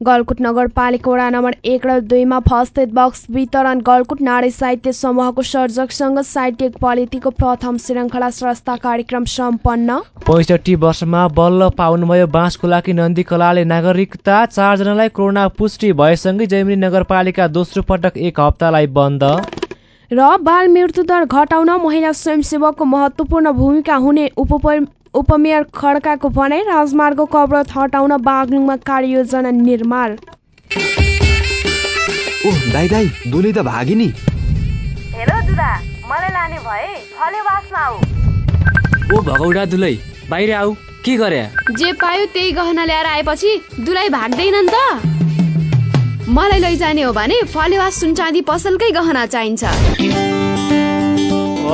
गलकुट नगरपालिका वडा नम्बर एक र दुईमा फस्टेड बक्स वितरण। गलकुट नारी साहित्य समूहको सर्जकसँग साहित्यिक पलिटीको प्रथम श्रृङ्खला स्रष्टा कार्यक्रम सम्पन्न। पैँसठी वर्षमा बल्ल पाउनुभयो बाँसखोलाकी नन्दी कलाले नागरिकता। चारजनालाई कोरोना पुष्टि भएसँगै जैमिनी नगरपालिका दोस्रो पटक एक हप्तालाई बन्द। र बाल मृत्युदर घटाउन महिला स्वयंसेवकको महत्त्वपूर्ण भूमिका हुने उप उपमेयर खड्काको भनाइ राजमार्गको अवरोध हटाउन बागलुङमा कार्ययोजना निर्माण। ओह दाई दाई दुली त भागी नि हेर दुदा मलाई लाने भए फले बासमा आऊ ओ भगौडा दुलै बाहिर आऊ के गरे? जे पायो त्यही गहना ल्याएर आएपछि दुलाई भाग्दैनन् त। मलाई लैजाने हो भने फलेवास सुनचाँदी पसलकै गहना चाहिन्छ।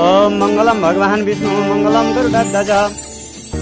ओम मङ्गलम भगवान् विष्णु मङ्गलम गरुडध्वज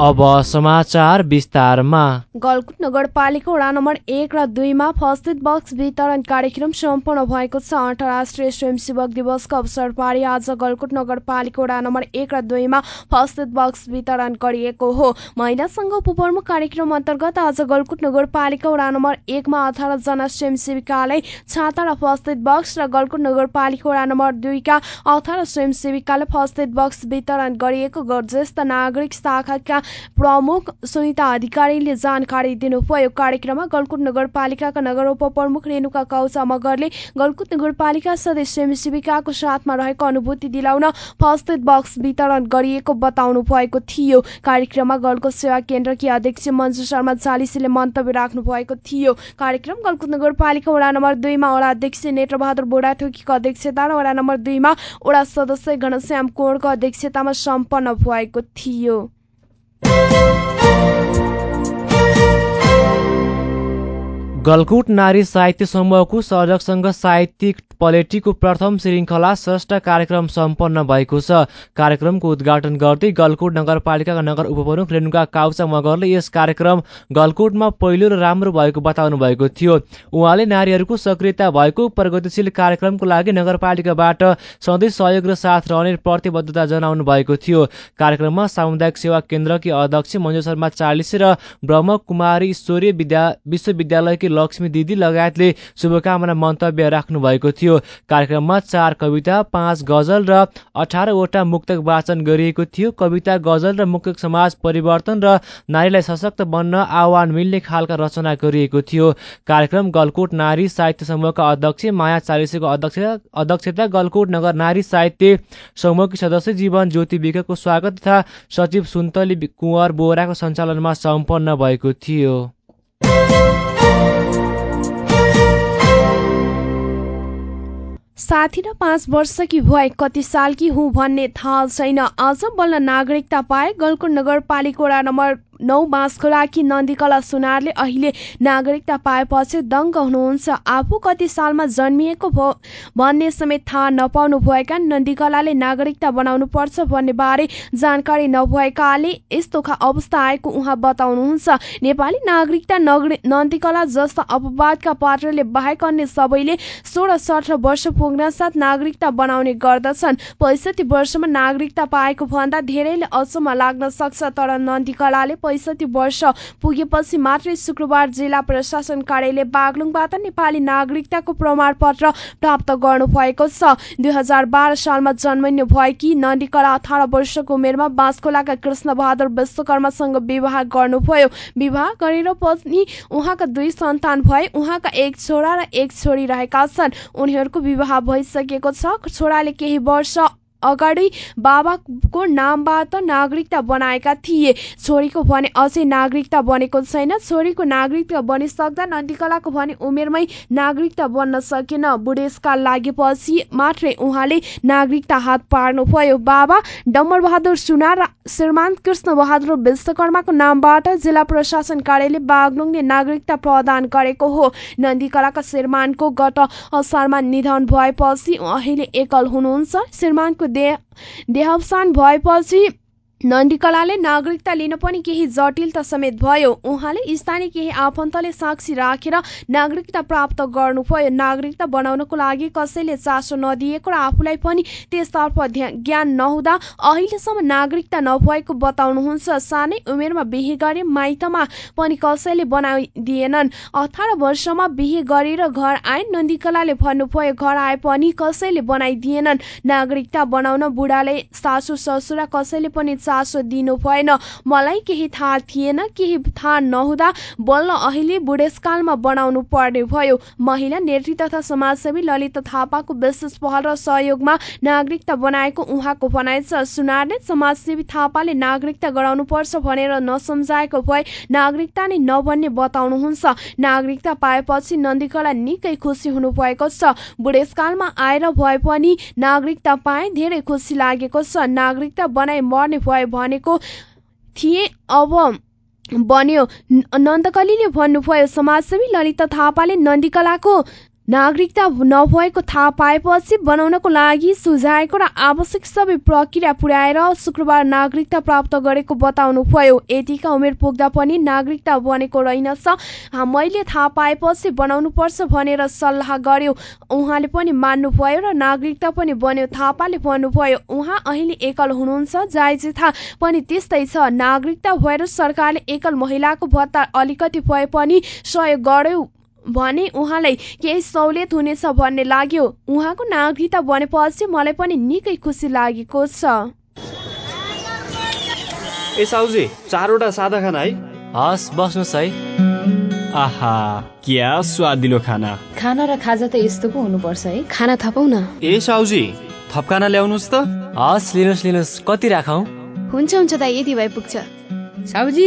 अब समाचार विस्तारमा। गलकुट नगरपालिका वडा नम्बर एक र दुईमा फस्टेड बक्स वितरण कार्यक्रम सम्पन्न भएको छ। अन्तर्राष्ट्रिय स्वयंसेवक दिवसको अवसर पारी आज गलकुट नगरपालिका वडा नम्बर एक र दुईमा फस्टेड बक्स वितरण गरिएको हो। महिला सङ्घ उपप्रमुख कार्यक्रम अन्तर्गत आज गलकुट नगरपालिका वडा नम्बर एकमा अठारजना स्वयंसेविकालाई छाता र फस्टेड बक्स र गलकुट नगरपालिका वडा नम्बर दुईका अठार स्वयंसेविकालाई फस्टेड बक्स वितरण गरिएको। ज्येष्ठ नागरिक शाखाका प्रमुख सुनिता अधिकारीले जानकारी दिनुभयो। कार्यक्रममा गलकुट नगरपालिकाका नगर उपप्रमुख रेणुका कौचा मगरले गलकुट नगरपालिका सदस्य स्वयंसेविकाको साथमा रहेको अनुभूति दिलाउन फर्स्ट बक्स वितरण गरिएको बताउनु भएको थियो। कार्यक्रममा गलकुट सेवा केन्द्रकी अध्यक्ष मन्जु शर्मा चालिसीले मन्तव्य राख्नु भएको थियो। कार्यक्रम गलकुट नगरपालिका वडा नम्बर दुईमा वडा अध्यक्ष नेत्रबहादुर बोडाथोकीको अध्यक्षता र वडा नम्बर दुईमा वडा सदस्य घनश्याम कोणको अध्यक्षतामा सम्पन्न भएको थियो। Thank you. गलकुट नारी साहित्य समूहको सर्जकसँग साहित्यिक पलेटीको प्रथम श्रृङ्खला श्रेष्ठ कार्यक्रम सम्पन्न भएको छ। कार्यक्रमको उद्घाटन गर्दै गलकुट नगरपालिकाका नगर उपप्रमुख रेणुका काउचा मगरले यस कार्यक्रम गलकुटमा पहिलो र राम्रो भएको बताउनु भएको थियो। उहाँले नारीहरूको सक्रियता भएको प्रगतिशील कार्यक्रमको लागि नगरपालिकाबाट सधैँ सहयोग र साथ रहने प्रतिबद्धता जनाउनु भएको थियो। कार्यक्रममा सामुदायिक सेवा केन्द्रकी अध्यक्ष मञ्जु शर्मा चालिसे र ब्रह्मकुमारी ईश्वरीय विद्या विश्वविद्यालयकी लक्ष्मी दिदी लगायतले शुभकामना मन्तव्य राख्नु भएको थियो। कार्यक्रममा चार कविता पाँच गजल र अठारवटा मुक्तक वाचन गरिएको थियो। कविता गजल र मुक्तक समाज परिवर्तन र नारीलाई सशक्त बन्न आह्वान मिल्ने खालका रचना गरिएको थियो। कार्यक्रम गलकोट नारी साहित्य समूहका अध्यक्ष माया चालिसेको अध्यक्ष अध्यक्षता गलकोट नगर नारी साहित्य समूहकी सदस्य जीवन ज्योति विकको स्वागत तथा सचिव सुन्तली कुँवर बोराको सञ्चालनमा सम्पन्न भएको थियो। साथी र पाँच वर्षकी भए कति सालकी हुँ भन्ने थाहा छैन। आज बल्ल नागरिकता पाए गलकुट नगरपालिका नम्बर नौ बाँसखोलाकी नन्दीकला सुनारले अहिले नागरिकता पाएपछि दङ्ग हुनुहुन्छ। आफू कति सालमा जन्मिएको भयो भन्ने समेत थाहा नपाउनु भएका नन्दीकलाले नागरिकता बनाउनु पर्छ भन्ने बारे जानकारी नभएकाले यस्तो अवस्था आएको उहाँ बताउनुहुन्छ। नेपाली नागरिकता नन्दीकला जस्ता अपवादका पात्रले बाहेक अन्य सबैले सोह्र सत्र वर्ष पुग्न साथ नागरिकता बनाउने गर्दछन्। पैँसठी वर्षमा नागरिकता पाएको भन्दा धेरैले अचम्म लाग्न सक्छ तर नन्दीकलाले पैँसठी वर्ष पुगेपछि मात्रै शुक्रबार जिल्ला प्रशासन कार्यालय बागलुङबाट नेपाली नागरिकताको प्रमाणपत्र प्राप्त गर्नुभएको छ। दुई हजार बाह्र सालमा जन्मिनु भएकी नन्दीकला अठार वर्षको उमेरमा बाँसखोलाका कृष्ण बहादुर विश्वकर्मासँग विवाह गर्नुभयो। विवाह गरेर पनि उहाँका दुई सन्तान भए। उहाँका एक छोरा र एक छोरी रहेका छन्। उनीहरूको विवाह भइसकेको छ। छोराले केही वर्ष अगाडि बाबाको नामबाट नागरिकता बनाएका थिए। छोरीको भने अझै नागरिकता बनेको छैन। छोरीको नागरिकता बनिसक्दा नन्दीकलाको भने उमेरमै नागरिकता बन्न सकेन। बुढेसकाल लागेपछि मात्रै उहाँले नागरिकता हात पार्नुभयो। बाबा डम्बर बहादुर सुनार र श्रीमान कृष्ण बहादुर विश्वकर्माको नामबाट जिल्ला प्रशासन कार्यालय बागलुङले नागरिकता प्रदान गरेको हो। नन्दीकलाका श्रीमानको गत असारमा निधन भएपछि अहिले एकल हुनुहुन्छ। श्रीमानको देह देहावसान भएपछि नन्दीकलाले नागरिकता लिन पनि केही जटिलता समेत भयो। उहाँले स्थानीय केही आफन्तले साक्षी राखेर नागरिकता प्राप्त गर्नुभयो। नागरिकता बनाउनको लागि कसैले चासो नदिएको र आफूलाई पनि त्यसतर्फ ज्ञान नहुँदा अहिलेसम्म नागरिकता नभएको बताउनुहुन्छ। सानै उमेरमा बिहे गरे माइतमा पनि कसैले बनाइदिएनन्। अठार वर्षमा बिहे गरेर घर आए नन्दीकलाले भन्नुभयो घर आए पनि कसैले बनाइदिएनन्। नागरिकता बनाउन बुढाले सासु ससुरा कसैले पनि चासो दिनु भएन। मलाई केही थाहा थिएन केही थाहा नहुँदा बल्ल अहिले बुढेसकालमा बनाउनु पर्ने भयो। महिला नेत्री तथा समाजसेवी ललिता थापाको विशेष पहल र सहयोगमा नागरिकता बनाएको उहाँको भनाइ छ। सुनारले समाजसेवी थापाले नागरिकता गराउनु पर्छ भनेर नसम्झाएको भए नागरिकता नै नबन्ने बताउनुहुन्छ। नागरिकता पाएपछि नन्दीकला निकै खुसी हुनुभएको छ। बुढेसकालमा आएर भए पनि नागरिकता पाए धेरै खुसी लागेको छ। नागरिकता बनाइ मर्ने भए भए भनेको थिए। अब बन्यो। नन्दकलीले भन्नुभयो समाजसेवी ललिता थापाले नन्दीकलाको नागरिकता नभएको थाहा पाएपछि बनाउनको लागि सुझाएको र आवश्यक सबै प्रक्रिया पुर्याएर शुक्रबार नागरिकता प्राप्त गरेको बताउनु भयो यतिका उमेर पुग्दा पनि नागरिकता बनेको रहेनछ। मैले थाहा पाएपछि बनाउनु पर्छ भनेर सल्लाह गर्यो। उहाँले पनि मान्नुभयो र नागरिकता पनि बन्यो थापाले भन्नुभयो उहाँ अहिले एकल हुनुहुन्छ जायज थाहा पनि त्यस्तै छ। नागरिकता भएर सरकारले एकल महिलाको भत्ता अलिकति भए पनि सहयोग गर्यो। भने उहाँलाई केही सहुलियत हुनेछ भन्ने लाग्यो। उहाँको नागरिकता बनेपछि मलाई पनि निकै खुसी लागेको छ। ए साउजी चारवटा सादा खाना है? हस् बस्नुहोस् है। आहा क्या स्वादिलो खाना। खाना र खाजा त यस्तो पो हुनुपर्छ है। खाना थपौ न ए साउजी थप खाना ल्याउनुहोस् त। हस् लिनुहोस् लिनुहोस्। कति राखौँ? हुन्छ हुन्छ दाइ यति भए पुग्छ। साउजी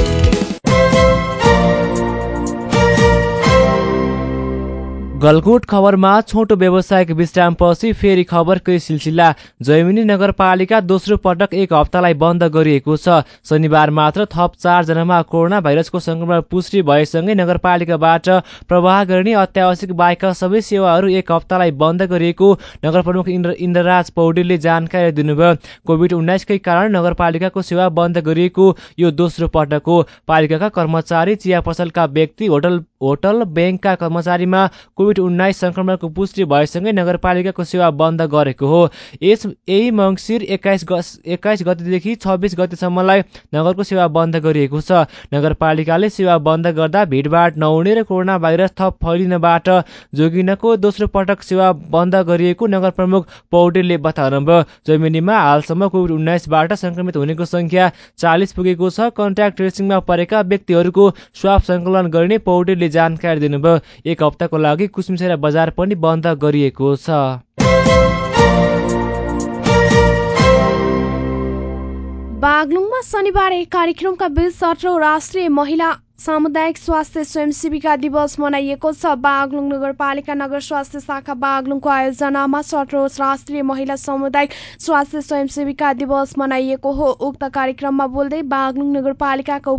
गलकुट खबरमा छोटो व्यवसायिक विश्रामपछि फेरि खबरकै सिलसिला। जैमिनी नगरपालिका दोस्रो पटक एक हप्तालाई बन्द गरिएको छ। शनिबार मात्र थप चारजनामा कोरोना भाइरसको संक्रमण पुष्टि भएसँगै नगरपालिकाबाट प्रवाह गर्ने अत्यावश्यक बाहेकका सबै सेवाहरू एक हप्तालाई बन्द गरिएको नगर प्रमुख इन्द्र इन्द्रराज पौडेलले जानकारी दिनुभयो। कोभिड उन्नाइसकै कारण नगरपालिकाको सेवा बन्द गरिएको यो दोस्रो पटक हो। पालिकाका कर्मचारी चिया पसलका व्यक्ति होटल होटल ब्याङ्कका कर्मचारीमा उन्नाइस संक्रमणको पुष्टि भएसँगै नगरपालिकाको सेवा बन्द गरेको हो। यस यही मङ्सिर एक्काइस एक्काइस गतिदेखि छब्बिस गतिसम्मलाई नगरको सेवा बन्द गरिएको छ। नगरपालिकाले सेवा बन्द गर्दा भिडभाड नहुने र कोरोना भाइरस थप फैलिनबाट जोगिनको दोस्रो पटक सेवा बन्द गरिएको नगर प्रमुख पौडेलले बताउनुभयो। जमिनीमा हालसम्म कोभिड उन्नाइसबाट संक्रमित हुनेको संख्या चालिस पुगेको छ। कन्ट्याक्ट ट्रेसिङमा परेका व्यक्तिहरूको स्वाप सङ्कलन गर्ने पौडेलले जानकारी दिनुभयो। एक हप्ताको लागि कुसुमसेरा बजार पनि बन्द गरिएको छ। बागलुङमा शनिबार एक कार्यक्रमका बीच सत्रौँ राष्ट्रिय महिला सामुदायिक स्वास्थ्य स्वयंसेविका दिवस मनाइएको छ। बागलुङ नगरपालिका नगर स्वास्थ्य शाखा बागलुङको आयोजनामा सत्रौँ राष्ट्रिय महिला सामुदायिक स्वास्थ्य स्वयंसेविका दिवस मनाइएको हो। उक्त कार्यक्रममा बोल्दै बागलुङ नगरपालिकाका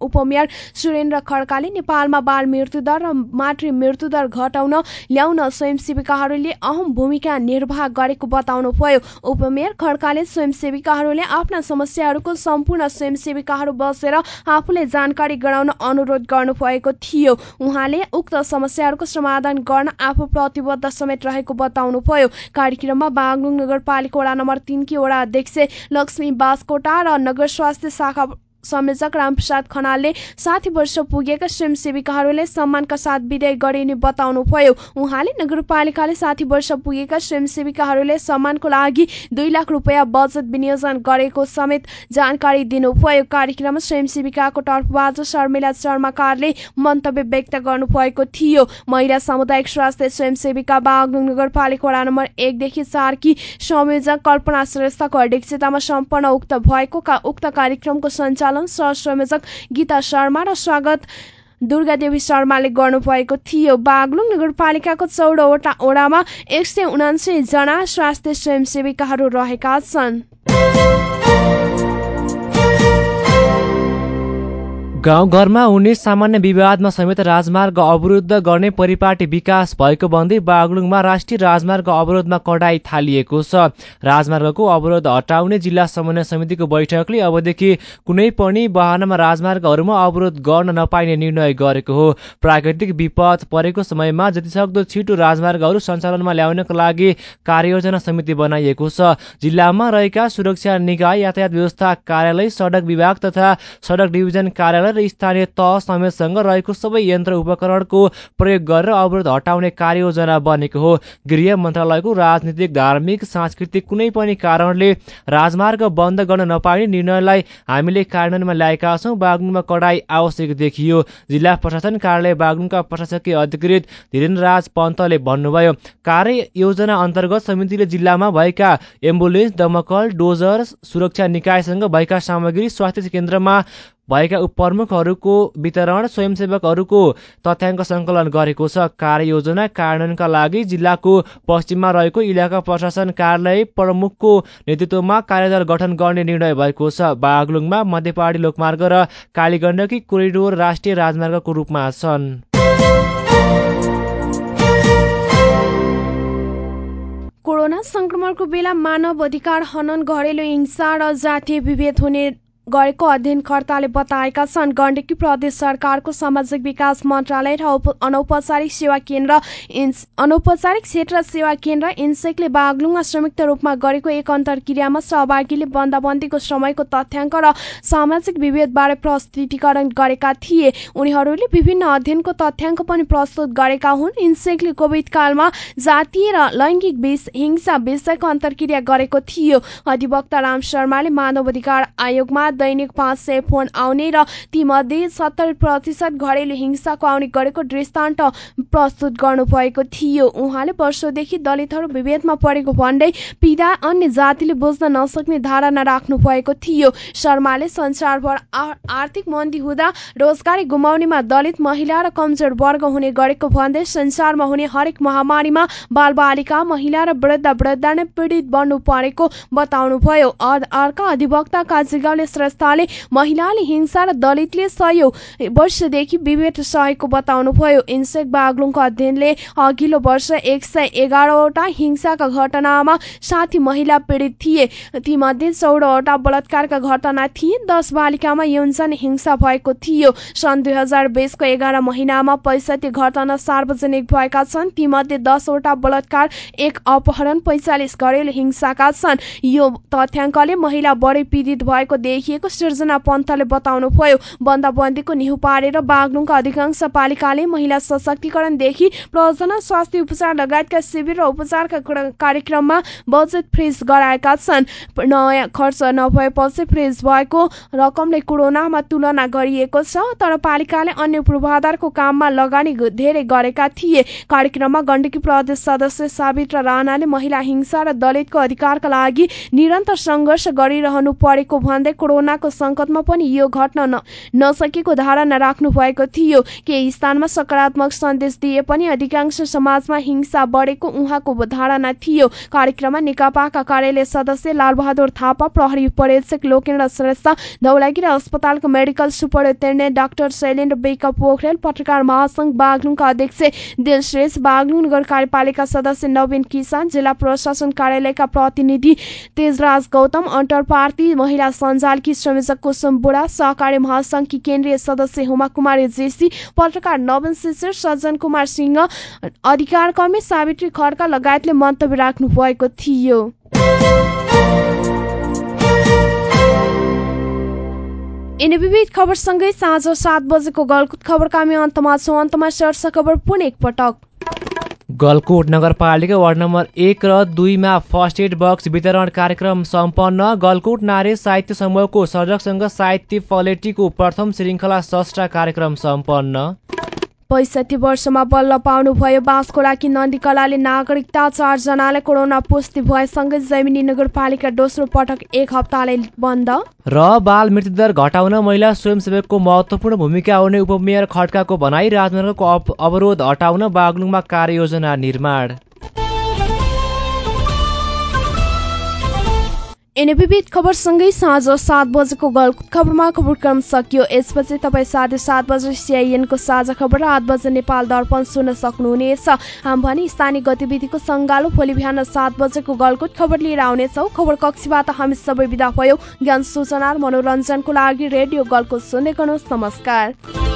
उपमेयर सुरेन्द्र खड्काले नेपालमा बाल मृत्युदर र मातृ मृत्युदर घटाउन ल्याउन स्वयंसेविकाहरूले अहम भूमिका निर्वाह गरेको बताउनुभयो। उपमेयर खड्काले स्वयंसेविकाहरूले आफ्ना समस्याहरूको सम्पूर्ण स्वयंसेविकाहरू बसेर आफूले जानकारी गराउन अनुरोध गर्नुभएको थियो। उहाँले उक्त समस्याहरूको समाधान गर्न आफू प्रतिबद्ध समेत रहेको बताउनुभयो। कार्यक्रममा बागलुङ नगरपालिका वडा नम्बर तिनकी वडा अध्यक्ष लक्ष्मी बासकोटा र नगर स्वास्थ्य शाखा संयोजक रामप्रसाद खनालले साठी वर्ष पुगेका स्वयंसेविकाहरूले सम्मानका साथ विदाय गरिने बताउनुभयो। उहाँले नगरपालिकाले साठी वर्ष पुगेका स्वयंसेविकाहरूले सम्मानको लागि दुई लाख रुपियाँ बजेट विनियोजन गरेको समेत जानकारी दिनुभयो। कार्यक्रममा स्वयंसेविकाको तर्फबाट शर्मिला शर्माकारले मन्तव्य व्यक्त गर्नुभएको थियो। महिला सामुदायिक स्वास्थ्य स्वयंसेविका बागलुङ नगरपालिका वडा नम्बर एकदेखि चारकी संयोजक कल्पना श्रेष्ठको अध्यक्षतामा सम्पन्न उक्त भएको उक्त कार्यक्रमको सञ्चालन सञ्चालन संयोजक गीता शर्मा र स्वागत। दुर्गादेवी शर्माले गर्नुभएको थियो। बागलुङ नगरपालिकाको चौधवटा ओडामा एक सय उनासी जना स्वास्थ्य स्वयंसेविकाहरू रहेका छन्। गाउँघरमा हुने सामान्य विवादमा समेत राजमार्ग अवरुद्ध गर्ने परिपाटी विकास भएको भन्दै बागलुङमा राष्ट्रिय राजमार्ग अवरोधमा कडाई थालिएको छ। राजमार्गको अवरोध हटाउने जिल्ला समन्वय समितिको बैठकले अबदेखि कुनै पनि वाहनमा राजमार्गहरूमा अवरोध गर्न नपाइने निर्णय गरेको हो। प्राकृतिक विपद परेको समयमा जतिसक्दो छिटो राजमार्गहरू सञ्चालनमा ल्याउनको लागि कार्ययोजना समिति बनाइएको छ। जिल्लामा रहेका सुरक्षा निकाय यातायात व्यवस्था कार्यालय सडक विभाग तथा सडक डिभिजन कार्यालय र स्थानीय तह समेतसँग रहेको सबै यन्त्र उपकरणको प्रयोग गरेर अवरोध हटाउने कार्ययोजना बनेको हो। गृह मन्त्रालयको राजनीतिक धार्मिक सांस्कृतिक कुनै पनि कारणले राजमार्ग बन्द गर्न नपाइने निर्णयलाई हामीले कार्यान्वयनमा ल्याएका छौँ। बागलुङमा कडाई आवश्यक देखियो। जिल्ला प्रशासन कार्यालय बागलुङका प्रशासकीय अधिकृत धीरेन्द्र राज पन्तले भन्नुभयो कार्य योजना अन्तर्गत समितिले जिल्लामा भएका एम्बुलेन्स दमकल डोजर सुरक्षा निकायसँग भएका सामग्री स्वास्थ्य केन्द्रमा भएका प्रमुखहरूको वितरण स्वयंसेवकहरूको तथ्याङ्क सङ्कलन गरेको छ। कार्ययोजना कार्यान्वयनका लागि जिल्लाको पश्चिममा रहेको इलाका प्रशासन कार्यालय प्रमुखको नेतृत्वमा कार्यदल गठन गर्ने निर्णय भएको छ। बागलुङमा मध्यपहाडी लोकमार्ग र कालीगण्डकी कोरिडोर राष्ट्रिय राजमार्गको रूपमा छन्। कोरोना संक्रमणको बेला मानव अधिकार हनन घरेलु हिंसा र जातीय विभेद हुने गरेको अध्ययनकर्ताले बताएका छन् गण्डकी प्रदेश सरकारको सामाजिक विकास मन्त्रालय र अनौपचारिक सेवा केन्द्र अनौपचारिक क्षेत्र सेवा केन्द्र इन्सेकले बागलुङमा संयुक्त रूपमा गरेको एक अन्तर्क्रियामा सहभागीले बन्दाबन्दीको समयको तथ्याङ्क र सामाजिक विभेदबारे प्रस्तुतिकरण गरेका थिए। उनीहरूले विभिन्न अध्ययनको तथ्याङ्क पनि प्रस्तुत गरेका हुन्। इन्सेकले कोभिड कालमा जातीय र लैङ्गिक हिंसा विषयको अन्तर्क्रिया गरेको थियो। अधिवक्ता राम शर्माले मानव अधिकार आयोगमा दैनिक पाँच सय फोन आउने र तीमध्ये सत्तर प्रतिशत घरेलु हिंसाको आउने गरेको दृष्टान्त प्रस्तुत गर्नुभएको थियो। उहाँले वर्षौदेखि दलितहरू विभेदमा परेको भन्दै पीडा अन्य जातिले बुझ्न नसक्ने धारणा राख्नु भएको थियो। शर्माले संसारभर आर्थिक मन्दी हुँदा रोजगारी गुमाउनेमा दलित महिला र कमजोर वर्ग हुने गरेको भन्दै संसारमा हुने हरेक महामारीमा बालबालिका महिला र वृद्ध वृद्ध नै पीडित बन्नु परेको बताउनुभयो। अर्का अधिवक्ता काजीगाउँले संस्थाले महिलाले हिंसा र दलितले सयौं वर्षदेखि विभेद सहेको बताउनुभयो। इन्सेक बागलुङको अध्ययनले अघिल्लो वर्ष एक सय एघारवटा हिंसाका घटनामा साठी महिला पीडित थिए। तीमध्ये चौधवटा बलात्कारका घटना थिए। दस बालिकामा यौनजन हिंसा भएको थियो। सन् दुई हजार बिसको एघार महिनामा पैसठी घटना सार्वजनिक भएका छन्। तीमध्ये दसवटा बलात्कार एक अपहरण पैँचालिस घरेलु हिंसाका छन्। यो तथ्याङ्कले महिला बढी पीडित भएको देखिए गरिएको सृजना पन्तले बताउनुभयो बन्दबन्दीको निहु पारेर बागलुङका अधिकांश पालिकाले महिला सशक्तिकरणदेखि प्रजन स्वास्थ्य उपचार लगायतका शिविर र उपचारका कार्यक्रममा बजेट फ्रिज गराएका छन्। नयाँ खर्च नभएपछि फ्रिज भएको रकमले कोरोनामा तुलना गरिएको छ तर पालिकाले अन्य पूर्वाधारको काममा लगानी धेरै गरेका थिए। कार्यक्रममा गण्डकी प्रदेश सदस्य सावित्र राणाले महिला हिंसा र दलितको अधिकारका लागि निरन्तर सङ्घर्ष गरिरहनु परेको भन्दै कोरोना कोरोनाको संकटमा पनि यो घट्न नसकेको धारणा राख्नु भएको थियो। केही स्थानमा सकारात्मक सन्देश दिए पनि अधिकांश समाजमा हिंसा बढेको उहाँको धारणा थियो। कार्यक्रममा नेकपाका कार्यालय सदस्य लालबहादुर थापा प्रहरी पर्यवेक्षक लोकेन्द्र श्रेष्ठ धौलागिरी अस्पतालको medical superintendent doctor Shailendra Bek Pokharel पत्रकार महासंघ बागलुङका अध्यक्ष दिलश्रेष बागलुङ नगर कार्यपालिका सदस्य नवीन किसान जिल्ला प्रशासन कार्यालयका प्रतिनिधि तेजराज गौतम अन्टर पार्टी महिला सञ्जालकी सहभागी संयोजक कुसुम बुढा सहकारी महासङ्घकी केन्द्रीय सदस्य हुमा कुमारी जेसी पत्रकार नवीन शिशिर सज्जन कुमार सिंह अधिकार कर्मी सावित्री खड्का लगायतले मन्तव्य राख्नु भएको थियो। यिनी विविध खबरसँगै साँझ सात बजेको गलकुट खबरका हामी अन्तमा छौँ। अन्तमा शीर्ष खबर पुनः एकपटक गलकोट नगरपालिका वार्ड नम्बर एक र दुईमा फर्स्ट एड बक्स वितरण कार्यक्रम सम्पन्न। गलकोट नारी साहित्य समूहको सर्जकसँग साहित्य पलेटीको प्रथम श्रृङ्खला सस्टा कार्यक्रम सम्पन्न। पैँसठी वर्षमा बल्ल पाउनुभयो। बाँसखोराकी नन्दीकलाले नागरिकता चारजनालाई कोरोना पुष्टि भएसँगै जैमिनी नगरपालिका दोस्रो पटक एक हप्ताले बन्द। र बाल मृत्युदर घटाउन महिला स्वयंसेवकको महत्त्वपूर्ण भूमिका हुने उपमेयर खड्काको भनाई राजमार्गको अवरोध हटाउन बागलुङमा कार्ययोजना निर्माण। विविध खबरसँगै साँझ सात बजेको गलकुट खबरमा खबरक्रम सकियो। यसपछि तपाईँ साढे सात बजे सिआइएनको साझा खबर र आठ बजे नेपाल दर्पण सुन्न सक्नुहुनेछ। हाम भने स्थानीय गतिविधिको सङ्गालो भोलि बिहान सात बजेको गलकुट खबर लिएर आउनेछौँ। खबर कक्षीबाट हामी सबै विदा भयो। ज्ञान सूचना र मनोरञ्जनको लागि रेडियो गलकुट सुन्दै गर्नुहोस्। नमस्कार।